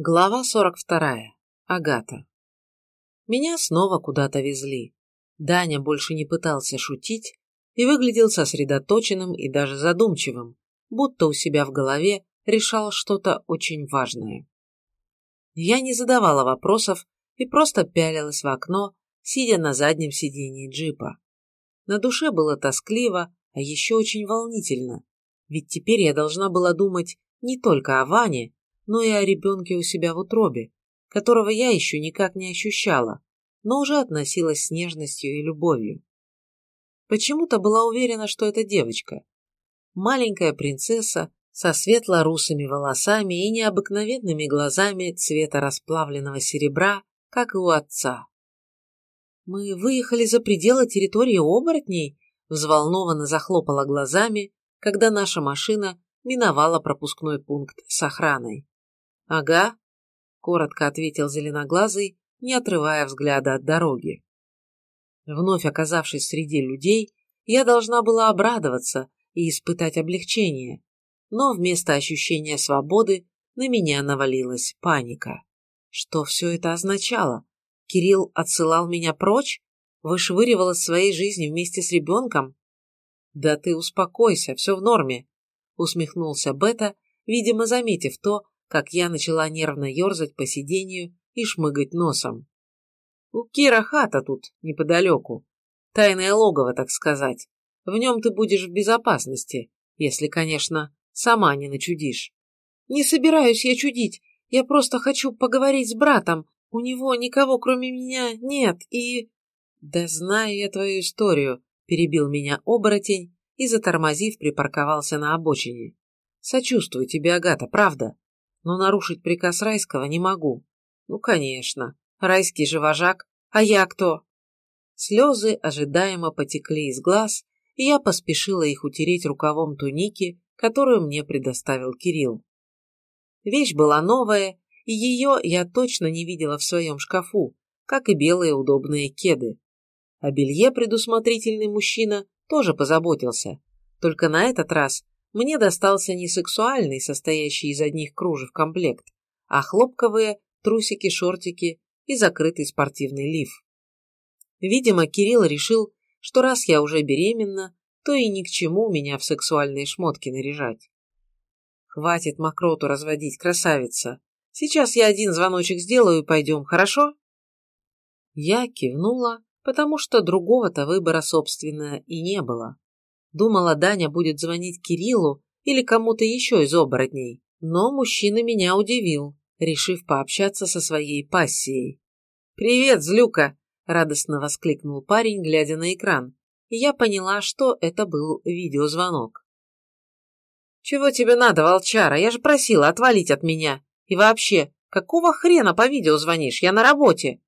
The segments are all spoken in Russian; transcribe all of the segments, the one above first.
Глава 42. Агата. Меня снова куда-то везли. Даня больше не пытался шутить и выглядел сосредоточенным и даже задумчивым, будто у себя в голове решал что-то очень важное. Я не задавала вопросов и просто пялилась в окно, сидя на заднем сидении джипа. На душе было тоскливо, а еще очень волнительно, ведь теперь я должна была думать не только о Ване, но и о ребенке у себя в утробе, которого я еще никак не ощущала, но уже относилась с нежностью и любовью. Почему-то была уверена, что это девочка. Маленькая принцесса со светло-русыми волосами и необыкновенными глазами цвета расплавленного серебра, как и у отца. «Мы выехали за пределы территории оборотней?» взволнованно захлопала глазами, когда наша машина миновала пропускной пункт с охраной. «Ага», — коротко ответил зеленоглазый, не отрывая взгляда от дороги. Вновь оказавшись среди людей, я должна была обрадоваться и испытать облегчение, но вместо ощущения свободы на меня навалилась паника. Что все это означало? Кирилл отсылал меня прочь? Вышвыривал из своей жизни вместе с ребенком? Да ты успокойся, все в норме, усмехнулся Бета, видимо, заметив то, как я начала нервно ерзать по сиденью и шмыгать носом. У Кира хата тут, неподалеку. Тайное логово, так сказать. В нем ты будешь в безопасности, если, конечно, сама не начудишь. Не собираюсь я чудить, я просто хочу поговорить с братом. У него никого, кроме меня, нет, и... Да знаю я твою историю, перебил меня оборотень и, затормозив, припарковался на обочине. Сочувствую тебе, Агата, правда но нарушить приказ Райского не могу. Ну, конечно, Райский же вожак, а я кто? Слезы ожидаемо потекли из глаз, и я поспешила их утереть рукавом туники, которую мне предоставил Кирилл. Вещь была новая, и ее я точно не видела в своем шкафу, как и белые удобные кеды. О белье предусмотрительный мужчина тоже позаботился, только на этот раз мне достался не сексуальный, состоящий из одних кружев комплект, а хлопковые трусики, шортики и закрытый спортивный лиф. Видимо, Кирилл решил, что раз я уже беременна, то и ни к чему меня в сексуальные шмотки наряжать. Хватит мокроту разводить, красавица. Сейчас я один звоночек сделаю и пойдем, хорошо? Я кивнула, потому что другого-то выбора, собственно, и не было. Думала, Даня будет звонить Кириллу или кому-то еще из оборотней. Но мужчина меня удивил, решив пообщаться со своей пассией. «Привет, злюка!» – радостно воскликнул парень, глядя на экран. И я поняла, что это был видеозвонок. «Чего тебе надо, волчара? Я же просила отвалить от меня. И вообще, какого хрена по видео звонишь? Я на работе!»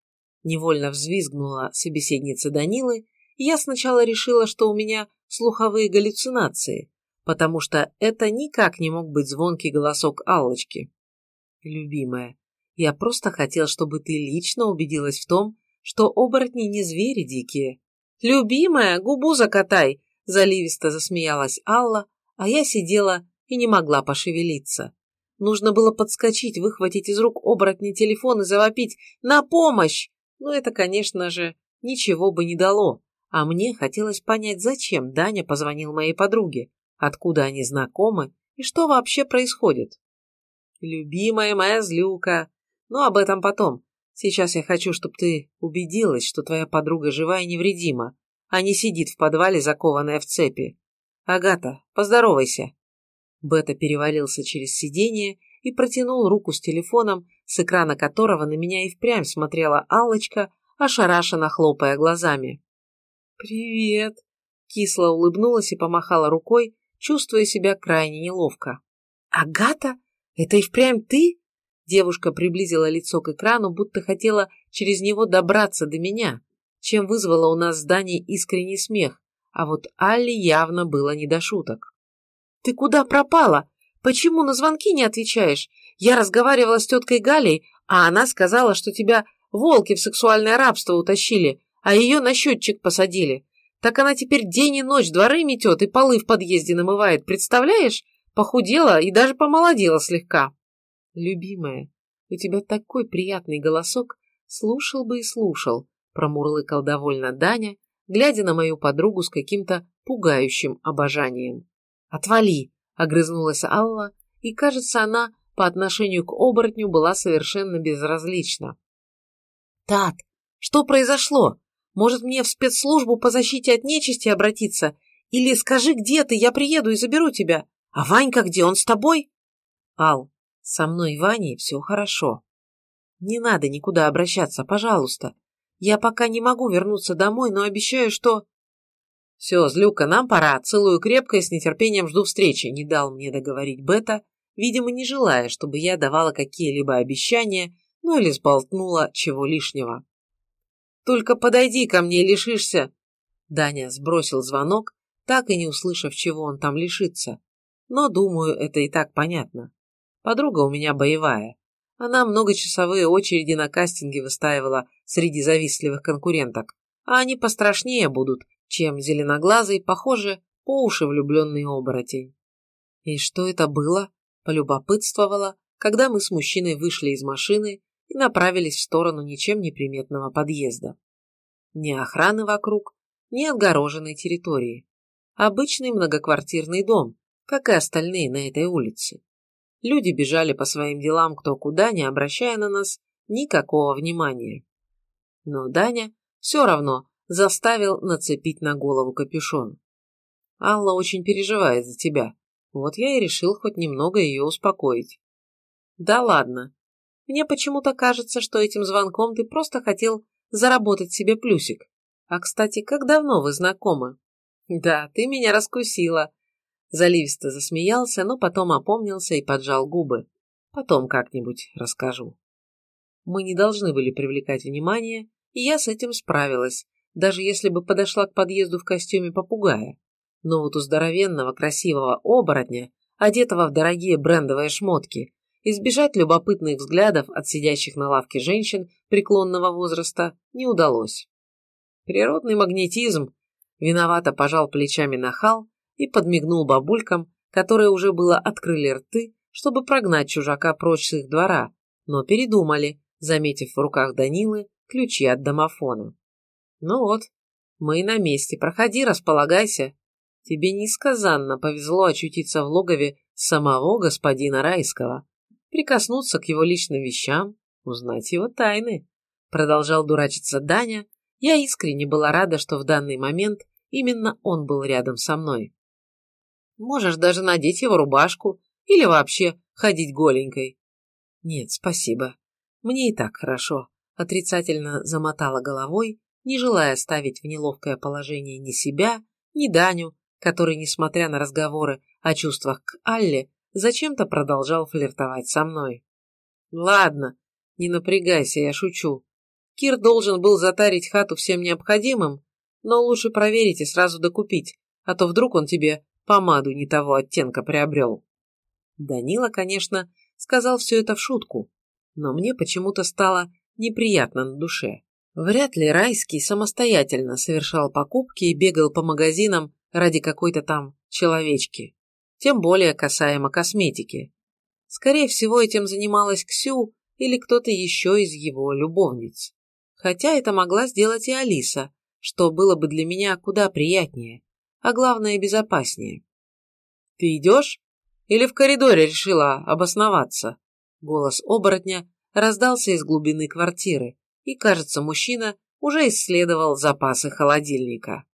Невольно взвизгнула собеседница Данилы, и я сначала решила, что у меня слуховые галлюцинации, потому что это никак не мог быть звонкий голосок Аллочки. Любимая, я просто хотел, чтобы ты лично убедилась в том, что оборотни не звери дикие. Любимая, губу закатай, заливисто засмеялась Алла, а я сидела и не могла пошевелиться. Нужно было подскочить, выхватить из рук оборотня телефон и завопить «На помощь!» Но это, конечно же, ничего бы не дало. А мне хотелось понять, зачем Даня позвонил моей подруге, откуда они знакомы и что вообще происходит. Любимая моя злюка. Но об этом потом. Сейчас я хочу, чтобы ты убедилась, что твоя подруга жива и невредима, а не сидит в подвале, закованная в цепи. Агата, поздоровайся. Бета перевалился через сиденье и протянул руку с телефоном, с экрана которого на меня и впрямь смотрела Аллочка, ошарашенно хлопая глазами. «Привет!» – кисло улыбнулась и помахала рукой, чувствуя себя крайне неловко. «Агата? Это и впрямь ты?» Девушка приблизила лицо к экрану, будто хотела через него добраться до меня, чем вызвала у нас в здании искренний смех, а вот Алле явно было не до шуток. «Ты куда пропала? Почему на звонки не отвечаешь? Я разговаривала с теткой Галей, а она сказала, что тебя волки в сексуальное рабство утащили, а ее на счетчик посадили. Так она теперь день и ночь дворы метет и полы в подъезде намывает, представляешь? Похудела и даже помолодела слегка. Любимая, У тебя такой приятный голосок, слушал бы и слушал, промурлыкал довольно Даня, глядя на мою подругу с каким-то пугающим обожанием. «Отвали!» — огрызнулась Алла, и, кажется, она по отношению к оборотню была совершенно безразлична. «Тат, что произошло? Может, мне в спецслужбу по защите от нечисти обратиться? Или скажи, где ты, я приеду и заберу тебя. А Ванька где, он с тобой?» «Ал, со мной и Ваней все хорошо. Не надо никуда обращаться, пожалуйста. Я пока не могу вернуться домой, но обещаю, что...» «Все, Злюка, нам пора. Целую крепко и с нетерпением жду встречи», — не дал мне договорить Бета, видимо, не желая, чтобы я давала какие-либо обещания, ну или сболтнула чего лишнего. «Только подойди ко мне, лишишься!» Даня сбросил звонок, так и не услышав, чего он там лишится. Но, думаю, это и так понятно. Подруга у меня боевая. Она многочасовые очереди на кастинге выстаивала среди завистливых конкуренток, а они пострашнее будут, чем зеленоглазый, похоже, по уши влюбленный оборотень. И что это было? Полюбопытствовала, когда мы с мужчиной вышли из машины и направились в сторону ничем не приметного подъезда. Ни охраны вокруг, ни отгороженной территории. Обычный многоквартирный дом, как и остальные на этой улице. Люди бежали по своим делам кто куда, не обращая на нас никакого внимания. Но Даня все равно заставил нацепить на голову капюшон. Алла очень переживает за тебя. Вот я и решил хоть немного ее успокоить. Да ладно. Мне почему-то кажется, что этим звонком ты просто хотел заработать себе плюсик. А, кстати, как давно вы знакомы? Да, ты меня раскусила. Заливисто засмеялся, но потом опомнился и поджал губы. Потом как-нибудь расскажу. Мы не должны были привлекать внимание, и я с этим справилась, даже если бы подошла к подъезду в костюме попугая. Но вот у здоровенного красивого оборотня, одетого в дорогие брендовые шмотки, избежать любопытных взглядов от сидящих на лавке женщин преклонного возраста не удалось. Природный магнетизм виновато пожал плечами нахал и подмигнул бабулькам, которые уже было открыли рты, чтобы прогнать чужака прочь с их двора, но передумали, заметив в руках Данилы ключи от домофона. Ну вот, мы на месте. Проходи, располагайся. Тебе несказанно повезло очутиться в логове самого господина Райского, прикоснуться к его личным вещам, узнать его тайны. Продолжал дурачиться Даня. Я искренне была рада, что в данный момент именно он был рядом со мной. Можешь даже надеть его рубашку или вообще ходить голенькой. Нет, спасибо. Мне и так хорошо. Отрицательно замотала головой не желая ставить в неловкое положение ни себя, ни Даню, который, несмотря на разговоры о чувствах к Алле, зачем-то продолжал флиртовать со мной. «Ладно, не напрягайся, я шучу. Кир должен был затарить хату всем необходимым, но лучше проверить и сразу докупить, а то вдруг он тебе помаду не того оттенка приобрел». Данила, конечно, сказал все это в шутку, но мне почему-то стало неприятно на душе. Вряд ли Райский самостоятельно совершал покупки и бегал по магазинам ради какой-то там человечки, тем более касаемо косметики. Скорее всего, этим занималась Ксю или кто-то еще из его любовниц. Хотя это могла сделать и Алиса, что было бы для меня куда приятнее, а главное безопаснее. «Ты идешь? Или в коридоре решила обосноваться?» Голос оборотня раздался из глубины квартиры, и, кажется, мужчина уже исследовал запасы холодильника.